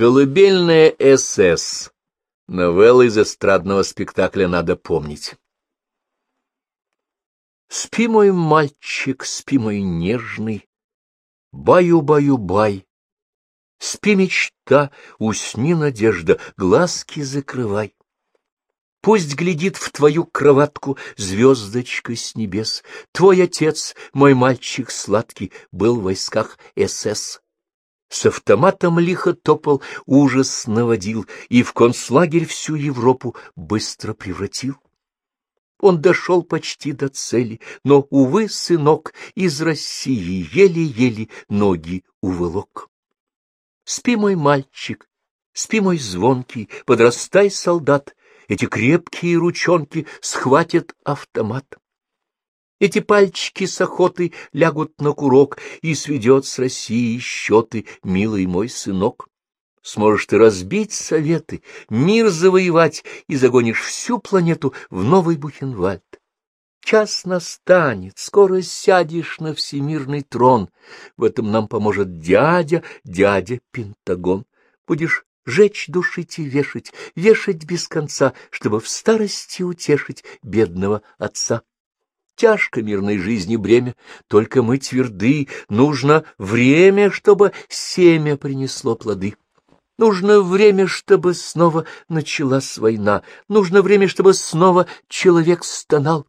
Колыбельная СС. Новелла из эстрадного спектакля «Надо помнить». Спи, мой мальчик, спи, мой нежный, Баю-баю-бай. Спи, мечта, усни, надежда, глазки закрывай. Пусть глядит в твою кроватку звездочка с небес. Твой отец, мой мальчик сладкий, был в войсках СС. С автоматом лихо топал, ужас наводил, и в концлагерь всю Европу быстро превратил. Он дошел почти до цели, но, увы, сынок, из России еле-еле ноги уволок. Спи, мой мальчик, спи, мой звонкий, подрастай, солдат, эти крепкие ручонки схватят автомат. Эти пальчики с охотой лягут на курок, и сведет с Россией счеты, милый мой сынок. Сможешь ты разбить советы, мир завоевать, и загонишь всю планету в новый Бухенвальд. Час настанет, скоро сядешь на всемирный трон. В этом нам поможет дядя, дядя Пентагон. Будешь жечь, душить и вешать, вешать без конца, чтобы в старости утешить бедного отца. Тяжко мирной жизни бремя, только мы тверды, нужно время, чтобы семя принесло плоды. Нужно время, чтобы снова началась война. Нужно время, чтобы снова человек стонал.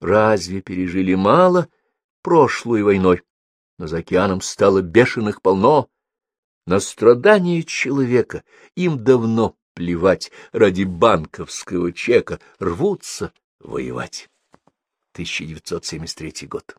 Разве пережили мало прошлой войной? Но за океаном стало бешеных полно. На страдания человека им давно плевать. Ради банковского чека рвутся воевать. 1973 год.